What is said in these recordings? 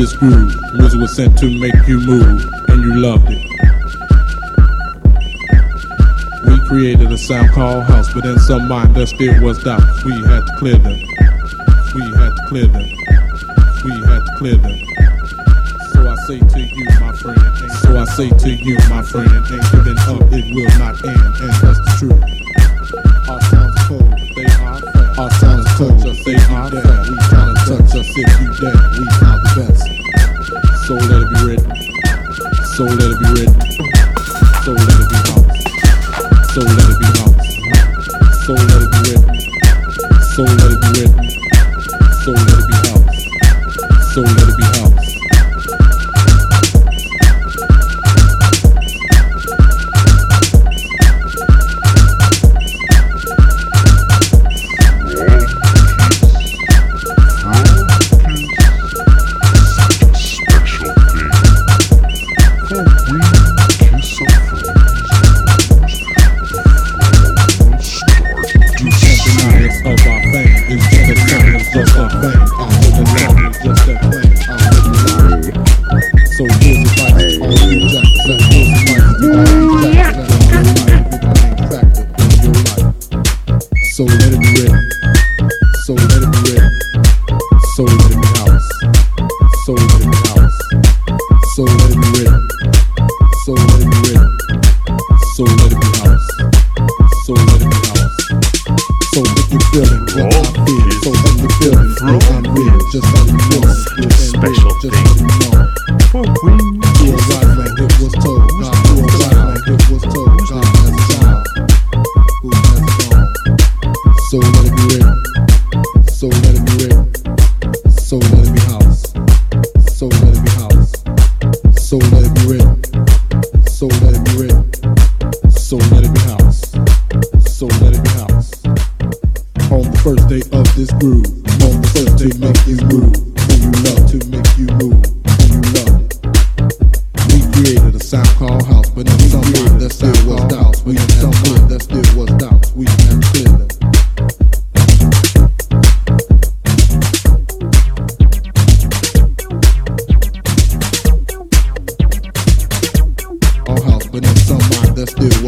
this groove. Music was sent to make you move, and you loved it. We created a sound called house, but in some mind their spirit was doubt. We had to clear them. We had to clear them. We had to clear them. So I say to you, my friend, so I say to you, my friend, ain't giving up, it will not end, and that's the truth. Our sounds cold, they are fair. Our sounds touch us, they are there. We try to touch us if you dare, we are the best. So let it be written. So let it be written.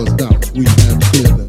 was that we had cleared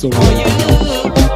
so. Oh,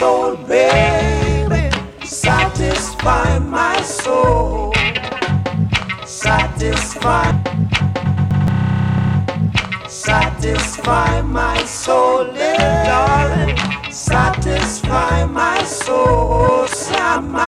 soul, baby. Satisfy my soul. Satisfy. Satisfy my soul, little darling. Satisfy my soul, Sam.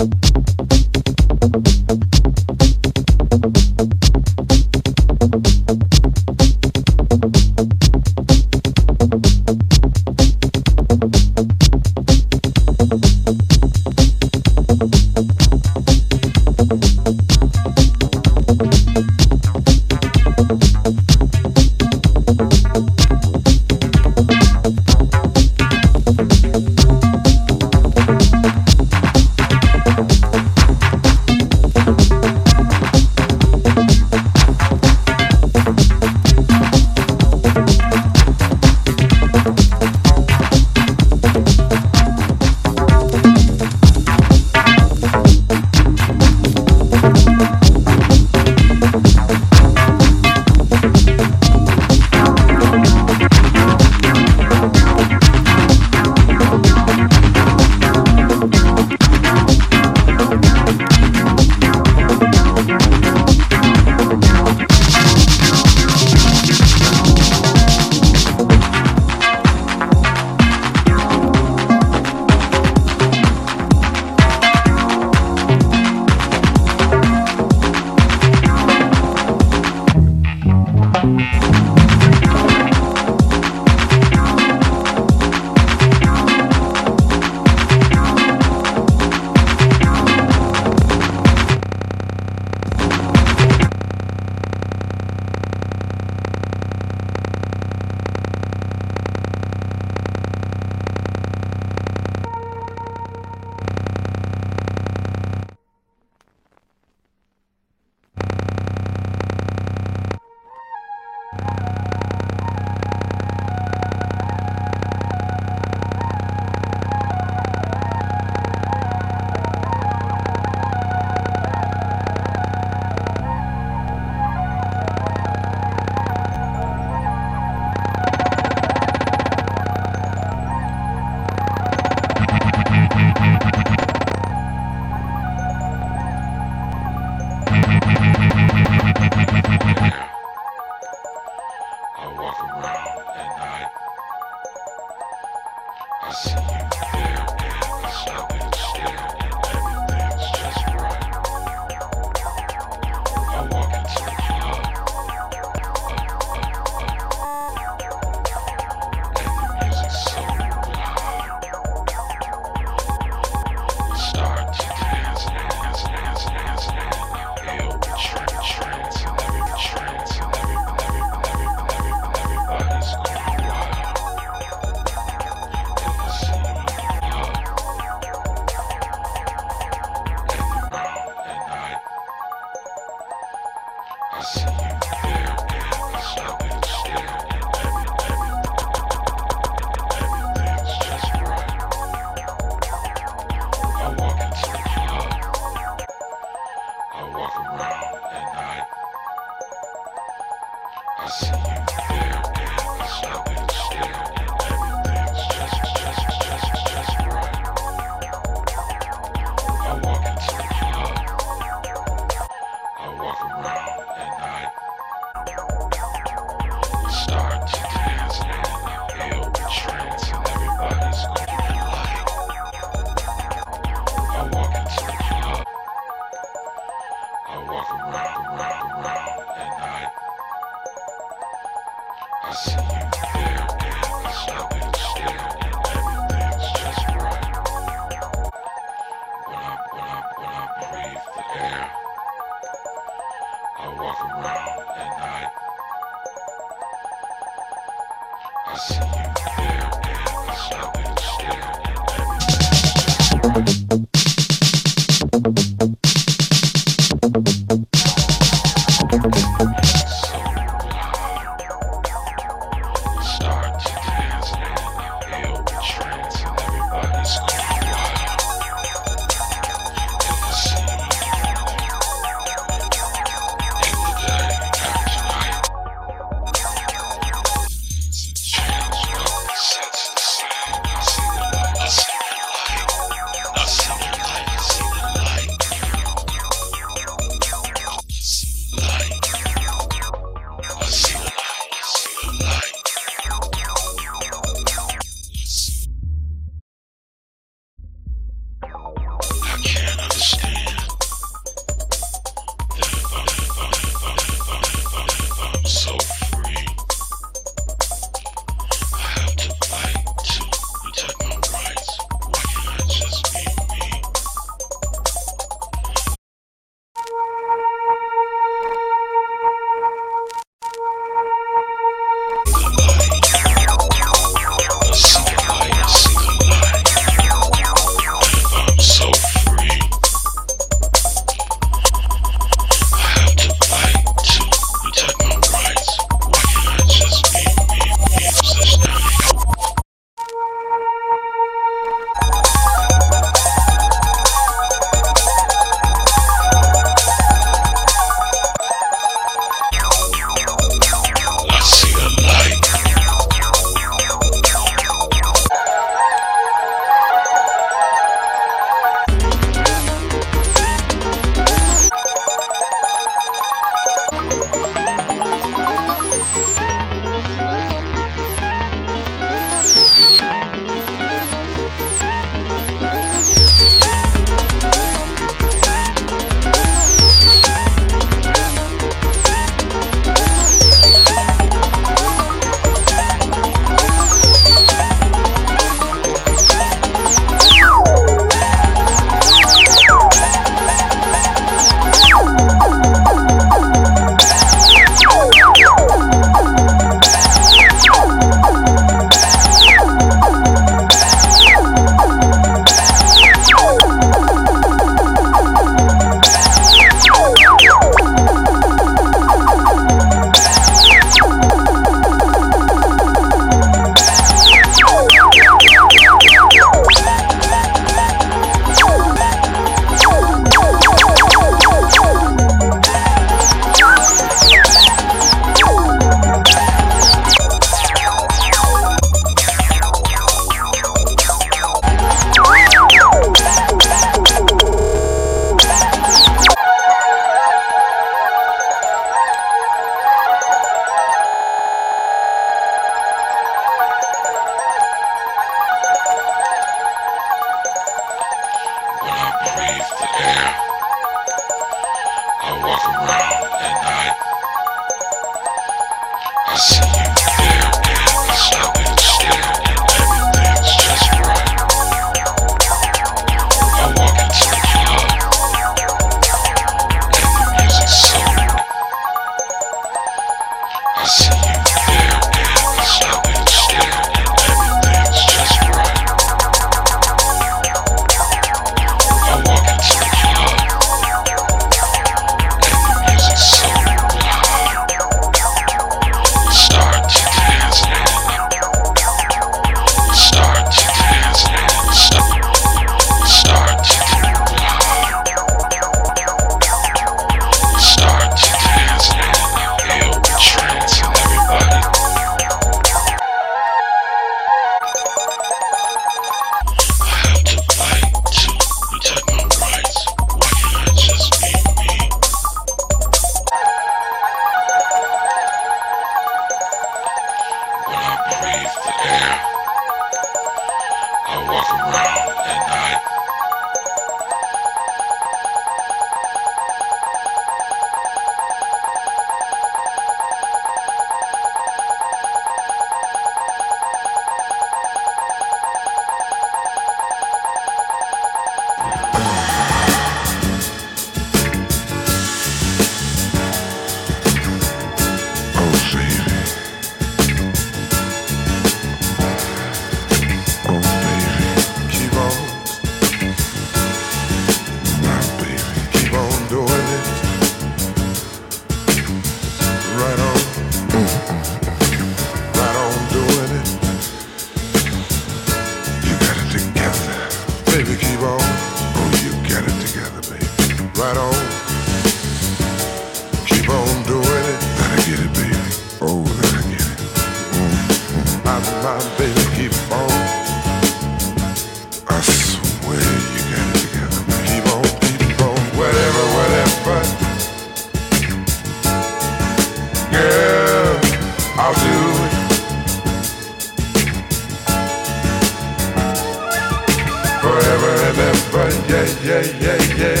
Forever yeah, yeah, yeah, yeah.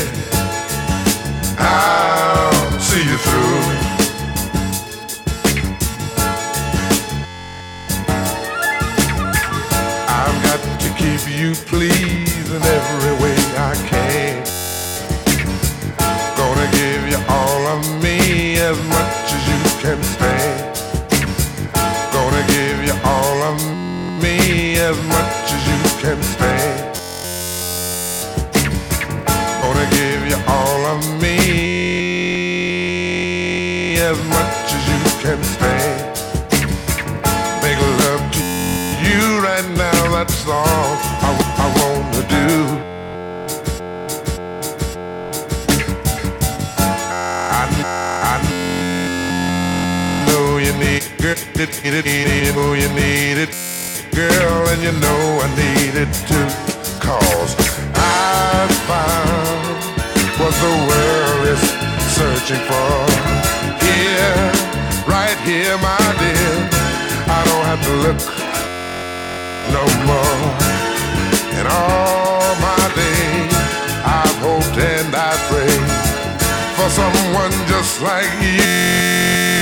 I'll see you through. I've got to keep you pleased in every way I can. Gonna give you all of me as much as you can stand. Gonna give you all of me as much it, it, it, it, you oh, you need it, girl, and you know I need it too. Cause I found what the world is searching for. Here, right here, my dear. I don't have to look no more. And all my days, I've hoped and I prayed for someone just like you.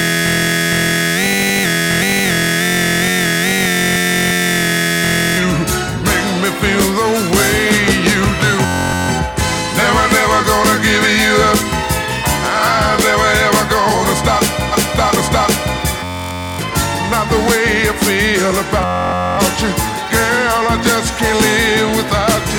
The way I feel about you, girl. I just can't live without you.